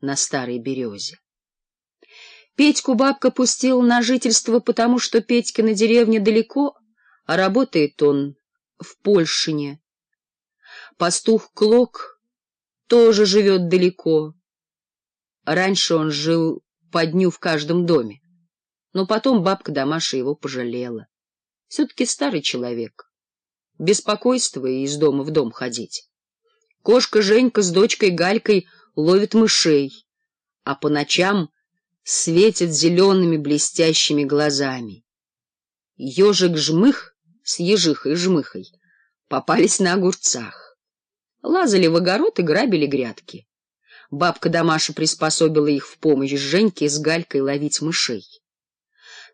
на старой березе. Петьку бабка пустила на жительство, потому что Петька на деревне далеко, а работает он в Польшине. Пастух Клок тоже живет далеко. Раньше он жил по дню в каждом доме, но потом бабка Дамаша его пожалела. Все-таки старый человек. Беспокойство и из дома в дом ходить. Кошка Женька с дочкой Галькой ловит мышей, а по ночам светит зелеными блестящими глазами. Ежик-жмых с ежихой-жмыхой попались на огурцах. Лазали в огород и грабили грядки. Бабка Дамаша приспособила их в помощь Женьке с Галькой ловить мышей.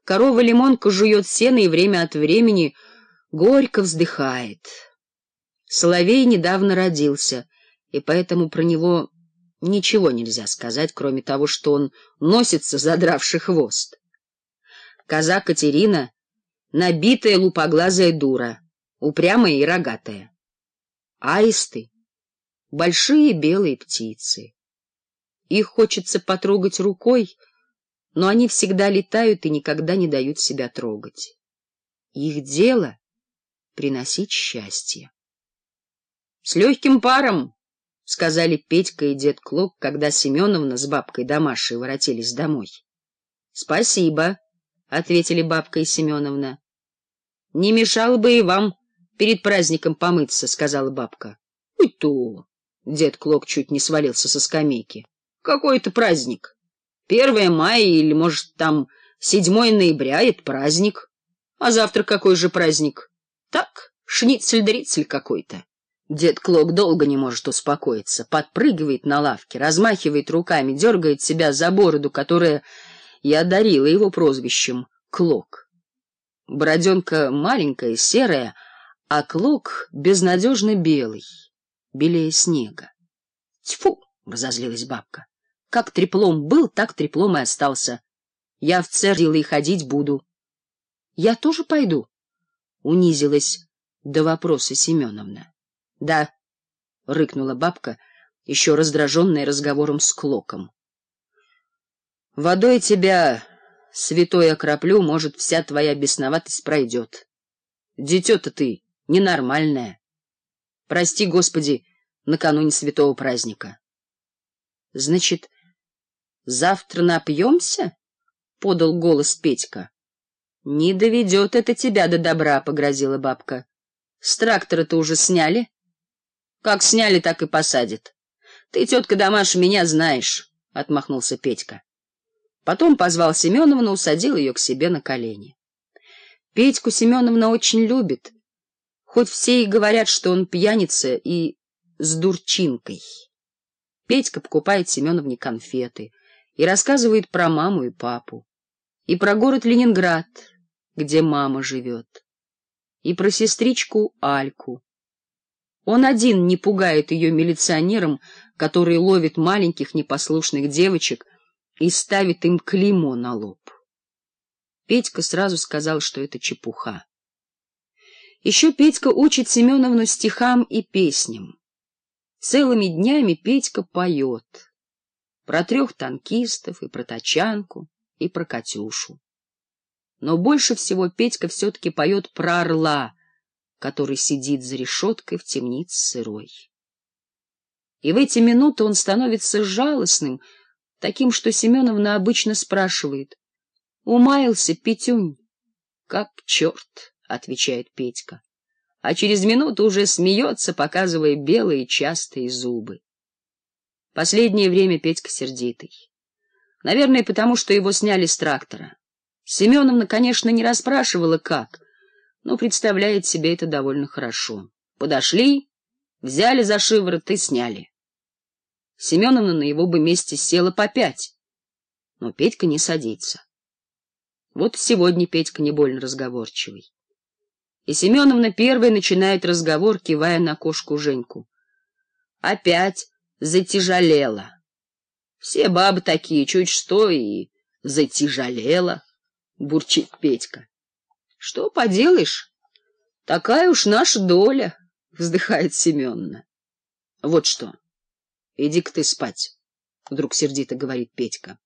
Корова-лимонка жует сено и время от времени горько вздыхает. Соловей недавно родился, и поэтому про него Ничего нельзя сказать, кроме того, что он носится, задравший хвост. Коза Катерина — набитая лупоглазая дура, упрямая и рогатая. Аисты — большие белые птицы. Их хочется потрогать рукой, но они всегда летают и никогда не дают себя трогать. Их дело — приносить счастье. — С легким паром! сказали Петька и дед Клок, когда Семеновна с бабкой Домашей воротились домой. — Спасибо, — ответили бабка и Семеновна. — Не мешало бы и вам перед праздником помыться, — сказала бабка. — Уй то. Дед Клок чуть не свалился со скамейки. — Какой это праздник? Первое мая или, может, там седьмое ноября — это праздник. А завтра какой же праздник? Так, шницель-дрицель какой-то. Дед Клок долго не может успокоиться, подпрыгивает на лавке, размахивает руками, дергает себя за бороду, которая и одарила его прозвищем Клок. Бороденка маленькая, серая, а Клок безнадежно белый, белее снега. — Тьфу! — разозлилась бабка. — Как треплом был, так треплом и остался. Я в цердила и ходить буду. — Я тоже пойду, — унизилась до вопроса Семеновна. Да, — рыкнула бабка, еще раздраженная разговором с Клоком. Водой тебя, святой окроплю, может, вся твоя бесноватость пройдет. Дитё-то ты ненормальная. Прости, Господи, накануне святого праздника. — Значит, завтра напьемся? — подал голос Петька. — Не доведет это тебя до добра, — погрозила бабка. — С трактора-то уже сняли? — как сняли, так и посадят. Ты, тетка Дамаш, меня знаешь, — отмахнулся Петька. Потом позвал Семеновну, усадил ее к себе на колени. Петьку Семеновна очень любит, хоть все и говорят, что он пьяница и с дурчинкой. Петька покупает Семеновне конфеты и рассказывает про маму и папу, и про город Ленинград, где мама живет, и про сестричку Альку. Он один не пугает ее милиционером, который ловит маленьких непослушных девочек и ставит им клеймо на лоб. Петька сразу сказал, что это чепуха. Еще Петька учит Семеновну стихам и песням. Целыми днями Петька поет про трех танкистов и про тачанку и про Катюшу. Но больше всего Петька все-таки поет про орла — который сидит за решеткой в темнице сырой. И в эти минуты он становится жалостным, таким, что Семеновна обычно спрашивает. — Умаялся, Петюнь? — Как черт, — отвечает Петька. А через минуту уже смеется, показывая белые частые зубы. Последнее время Петька сердитый. Наверное, потому что его сняли с трактора. Семеновна, конечно, не расспрашивала, как но представляет себе это довольно хорошо. Подошли, взяли за шиворот и сняли. Семеновна на его бы месте села по пять, но Петька не садится. Вот сегодня Петька не больно разговорчивый. И Семеновна первой начинает разговор, кивая на кошку Женьку. Опять затяжелела. Все бабы такие, чуть что, и затяжелела, бурчит Петька. Что поделаешь? Такая уж наша доля, — вздыхает Семенна. — Вот что. Иди-ка ты спать, — вдруг сердито говорит Петька.